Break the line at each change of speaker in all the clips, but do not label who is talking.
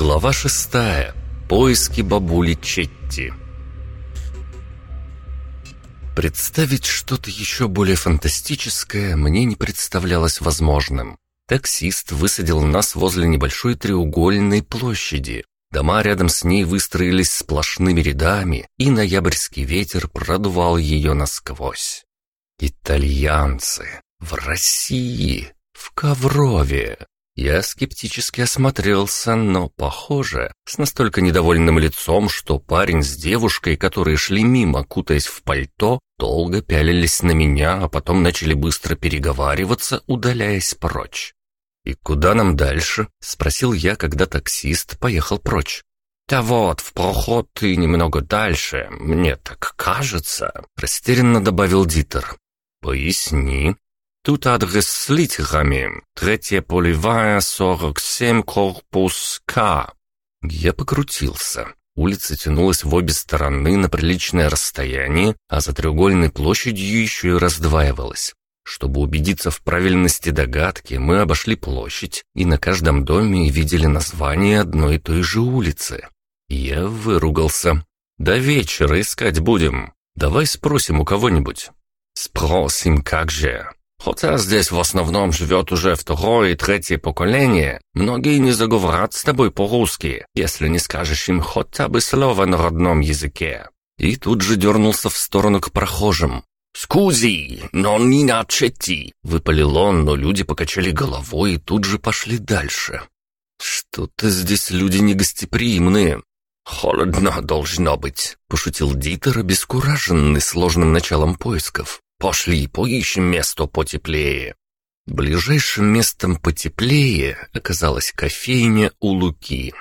Глава шестая. Поиски бабули Четти. Представить что-то еще более фантастическое мне не представлялось возможным. Таксист высадил нас возле небольшой треугольной площади. Дома рядом с ней выстроились сплошными рядами, и ноябрьский ветер продувал ее насквозь. Итальянцы. В России. В Коврове. Я скептически осмотрелся, но, похоже, с настолько недовольным лицом, что парень с девушкой, которые шли мимо, кутаясь в пальто, долго пялились на меня, а потом начали быстро переговариваться, удаляясь прочь. «И куда нам дальше?» — спросил я, когда таксист поехал прочь. «Да вот, в проход и немного дальше, мне так кажется», — растерянно добавил Дитер. «Поясни», Тут адрес с литерами. Третья полевая, 47, корпус К. Я покрутился. Улица тянулась в обе стороны на приличное расстояние, а за треугольной площадью еще и раздваивалась. Чтобы убедиться в правильности догадки, мы обошли площадь и на каждом доме видели название одной и той же улицы. Я выругался. «До вечера искать будем. Давай спросим у кого-нибудь». «Спросим, как же?» Хотя здесь в основном живет уже второе и третье поколение, многие не заговорят с тобой по-русски, если не скажешь им хотя бы слово на родном языке. И тут же дернулся в сторону к прохожим. «Скузи, но не начати!» — выпалил он, но люди покачали головой и тут же пошли дальше. «Что-то здесь люди негостеприимные». «Холодно должно быть», — пошутил Дитер, обескураженный сложным началом поисков. Пошли, поищем место потеплее». Ближайшим местом потеплее оказалась кофейня у Луки.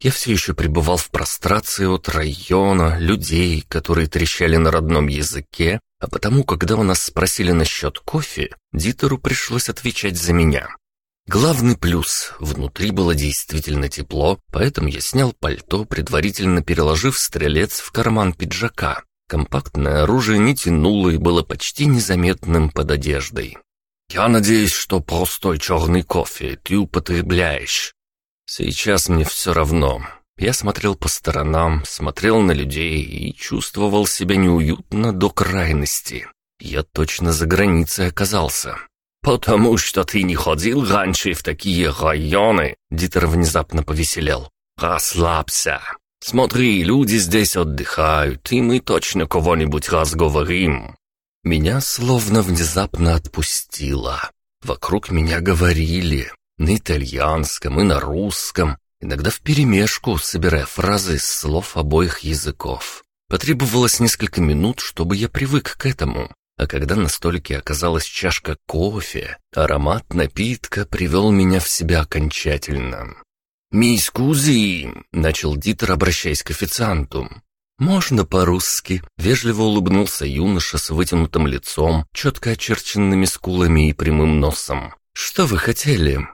Я все еще пребывал в прострации от района, людей, которые трещали на родном языке, а потому, когда у нас спросили насчет кофе, Дитеру пришлось отвечать за меня. Главный плюс – внутри было действительно тепло, поэтому я снял пальто, предварительно переложив стрелец в карман пиджака. Компактное оружие не тянуло и было почти незаметным под одеждой. «Я надеюсь, что простой черный кофе ты употребляешь». «Сейчас мне все равно». Я смотрел по сторонам, смотрел на людей и чувствовал себя неуютно до крайности. Я точно за границей оказался. «Потому что ты не ходил раньше в такие районы», — Дитер внезапно повеселел. «Расслабься. Смотри, люди здесь отдыхают, и мы точно кого-нибудь разговорим». Меня словно внезапно отпустило. Вокруг меня говорили на итальянском и на русском, иногда вперемешку, собирая фразы из слов обоих языков. Потребовалось несколько минут, чтобы я привык к этому. А когда на столике оказалась чашка кофе, аромат напитка привел меня в себя окончательно. «Мисс Кузи!» — начал Дитер, обращаясь к официанту. «Можно по-русски?» — вежливо улыбнулся юноша с вытянутым лицом, четко очерченными скулами и прямым носом. «Что вы хотели?»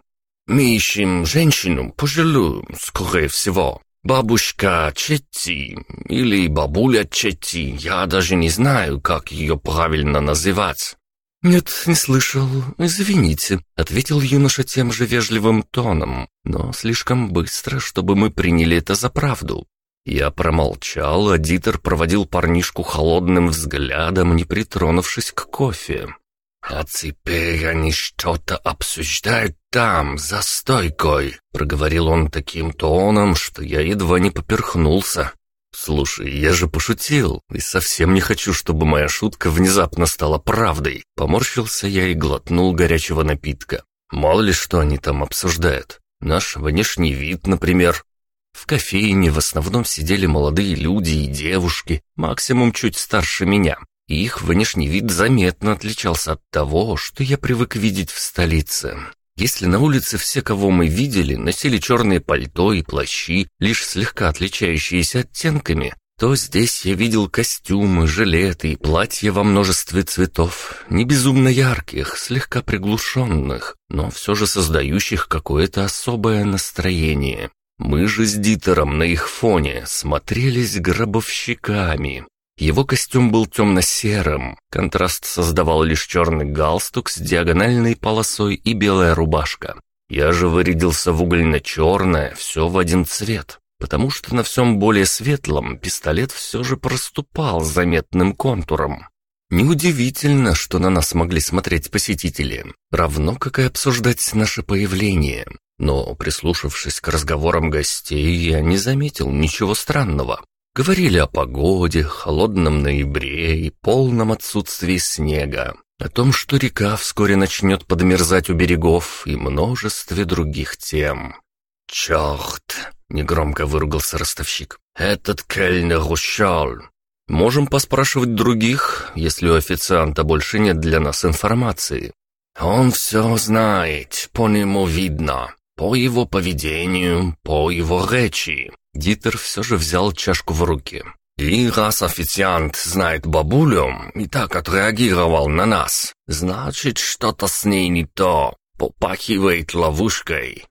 «Мы ищем женщину, пожилую, скорее всего. Бабушка Четти или бабуля Четти, я даже не знаю, как ее правильно называть. «Нет, не слышал. Извините», — ответил юноша тем же вежливым тоном, но слишком быстро, чтобы мы приняли это за правду. Я промолчал, а Дитер проводил парнишку холодным взглядом, не притронувшись к кофе. «А теперь они что-то обсуждают там, за стойкой», — проговорил он таким тоном, что я едва не поперхнулся. «Слушай, я же пошутил, и совсем не хочу, чтобы моя шутка внезапно стала правдой». Поморщился я и глотнул горячего напитка. Мало ли что они там обсуждают. Наш внешний вид, например. В кофейне в основном сидели молодые люди и девушки, максимум чуть старше меня. Их внешний вид заметно отличался от того, что я привык видеть в столице. Если на улице все, кого мы видели, носили черные пальто и плащи, лишь слегка отличающиеся оттенками, то здесь я видел костюмы, жилеты и платья во множестве цветов, не безумно ярких, слегка приглушенных, но все же создающих какое-то особое настроение. Мы же с Дитером на их фоне смотрелись гробовщиками, его костюм был темно-серым, контраст создавал лишь черный галстук с диагональной полосой и белая рубашка. Я же вырядился в угольно-черное, все в один цвет, потому что на всем более светлом пистолет все же проступал заметным контуром. Неудивительно, что на нас могли смотреть посетители, равно как и обсуждать наше появление. Но, прислушавшись к разговорам гостей, я не заметил ничего странного. Говорили о погоде, холодном ноябре и полном отсутствии снега, о том, что река вскоре начнет подмерзать у берегов и множестве других тем. «Черт!» — негромко выругался ростовщик. «Этот кельнер ушел!» «Можем поспрашивать других, если у официанта больше нет для нас информации». «Он все знает, по нему видно, по его поведению, по его речи». Дитер все же взял чашку в руки. И раз официант знает бабулю и так отреагировал на нас, значит, что-то с ней не то, попахивает ловушкой.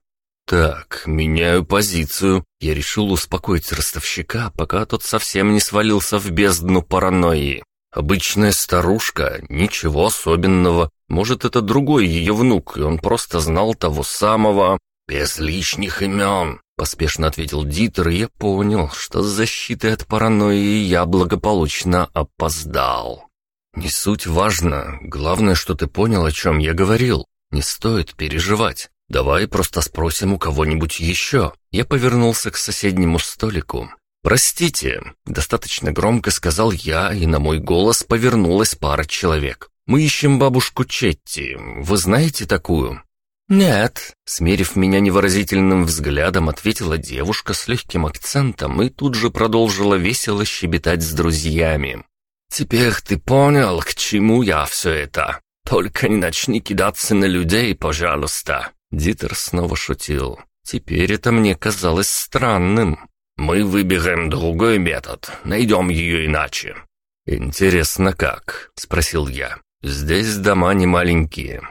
Так, меняю позицию. Я решил успокоить ростовщика, пока тот совсем не свалился в бездну паранойи. Обычная старушка, ничего особенного. Может, это другой ее внук, и он просто знал того самого. Без лишних имен. — поспешно ответил Дитер, и я понял, что с защитой от паранойи я благополучно опоздал. «Не суть важно. Главное, что ты понял, о чем я говорил. Не стоит переживать. Давай просто спросим у кого-нибудь еще». Я повернулся к соседнему столику. «Простите», — достаточно громко сказал я, и на мой голос повернулась пара человек. «Мы ищем бабушку Четти. Вы знаете такую?» «Нет», — смерив меня невыразительным взглядом, ответила девушка с легким акцентом и тут же продолжила весело щебетать с друзьями. «Теперь ты понял, к чему я все это? Только не начни кидаться на людей, пожалуйста!» Дитер снова шутил. «Теперь это мне казалось странным. Мы выберем другой метод, найдем ее иначе». «Интересно как?» — спросил я. «Здесь дома не маленькие,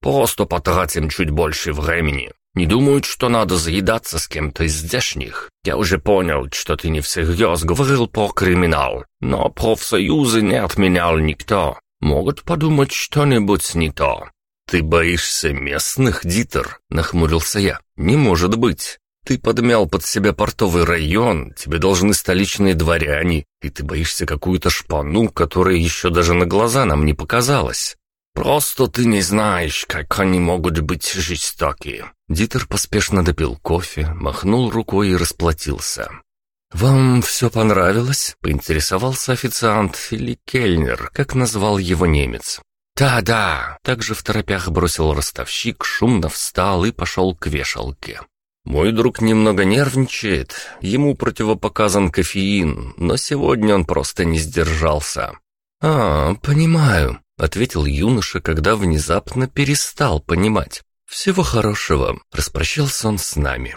Просто потратим чуть больше времени. Не думают, что надо заедаться с кем-то из здешних. Я уже понял, что ты не всерьез говорил про криминал, но профсоюзы не отменял никто. Могут подумать что-нибудь не то. «Ты боишься местных, Дитер?» — нахмурился я. «Не может быть. Ты подмял под себя портовый район, тебе должны столичные дворяне, и ты боишься какую-то шпану, которая еще даже на глаза нам не показалась. «Просто ты не знаешь, как они могут быть жестокие». Дитер поспешно допил кофе, махнул рукой и расплатился. «Вам все понравилось?» — поинтересовался официант или кельнер, как назвал его немец. «Да-да», — также в торопях бросил ростовщик, шумно встал и пошел к вешалке. «Мой друг немного нервничает, ему противопоказан кофеин, но сегодня он просто не сдержался». «А, понимаю», ответил юноша, когда внезапно перестал понимать. «Всего хорошего», — распрощался он с нами.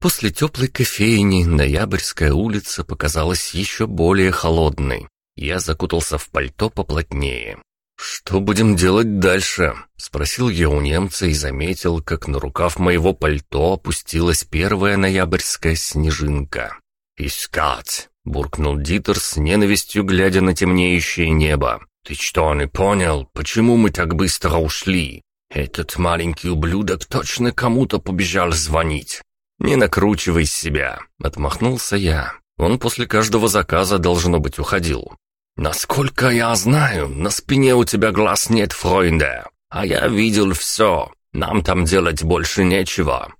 После теплой кофейни Ноябрьская улица показалась еще более холодной. Я закутался в пальто поплотнее. «Что будем делать дальше?» — спросил я у немца и заметил, как на рукав моего пальто опустилась первая ноябрьская снежинка. «Искать!» — буркнул Дитер с ненавистью, глядя на темнеющее небо. «Ты что, не понял, почему мы так быстро ушли? Этот маленький ублюдок точно кому-то побежал звонить». «Не накручивай себя», — отмахнулся я. Он после каждого заказа, должно быть, уходил. «Насколько я знаю, на спине у тебя глаз нет, Фройнде, а я видел все. Нам там делать больше нечего».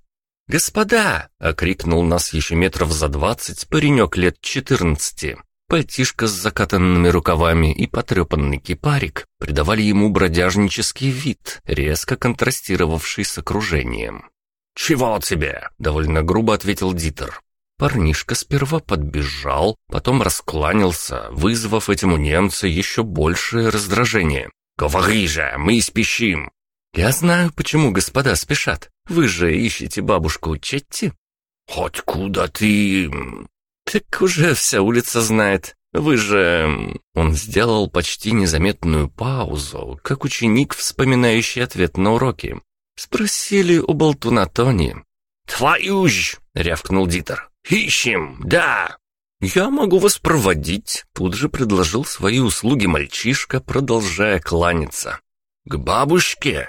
«Господа!» — окрикнул нас еще метров за двадцать паренек лет четырнадцати. Пальтишка с закатанными рукавами и потрепанный кипарик придавали ему бродяжнический вид, резко контрастировавший с окружением. «Чего тебе?» — довольно грубо ответил Дитер. Парнишка сперва подбежал, потом раскланялся, вызвав этим у немца еще большее раздражение. «Говори же, мы спешим!» «Я знаю, почему господа спешат. Вы же ищете бабушку Четти?» «Хоть куда ты...» «Так уже вся улица знает. Вы же...» Он сделал почти незаметную паузу, как ученик, вспоминающий ответ на уроки. Спросили у болтуна Тони. «Твою ж!» — рявкнул Дитер. «Ищем, да!» «Я могу вас проводить», — тут же предложил свои услуги мальчишка, продолжая кланяться. «К бабушке?»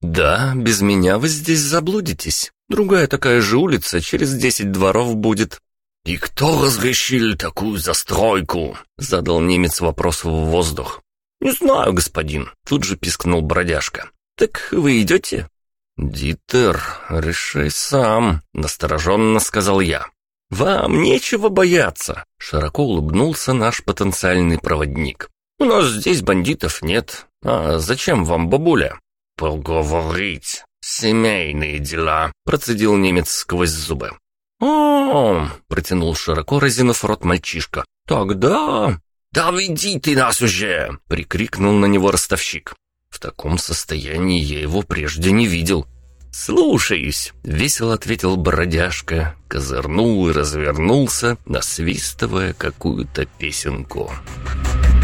«Да, без меня вы здесь заблудитесь. Другая такая же улица через десять дворов будет».
«И кто разрешил такую застройку?» — задал немец вопрос в воздух.
«Не знаю, господин», — тут же пискнул бродяжка. «Так вы идете?» «Дитер, решай сам», — настороженно сказал я. «Вам нечего бояться», — широко улыбнулся наш потенциальный проводник. «У нас здесь бандитов нет. А зачем вам бабуля?»
«Поговорить. Семейные дела», — процедил немец сквозь зубы.
«О, — протянул широко разинув рот мальчишка, — тогда...»
«Да веди ты нас уже!» — прикрикнул на него ростовщик.
В таком состоянии я его прежде не видел. «Слушаюсь», — весело ответил бродяжка, козырнул и развернулся, насвистывая какую-то песенку. «Слушаюсь».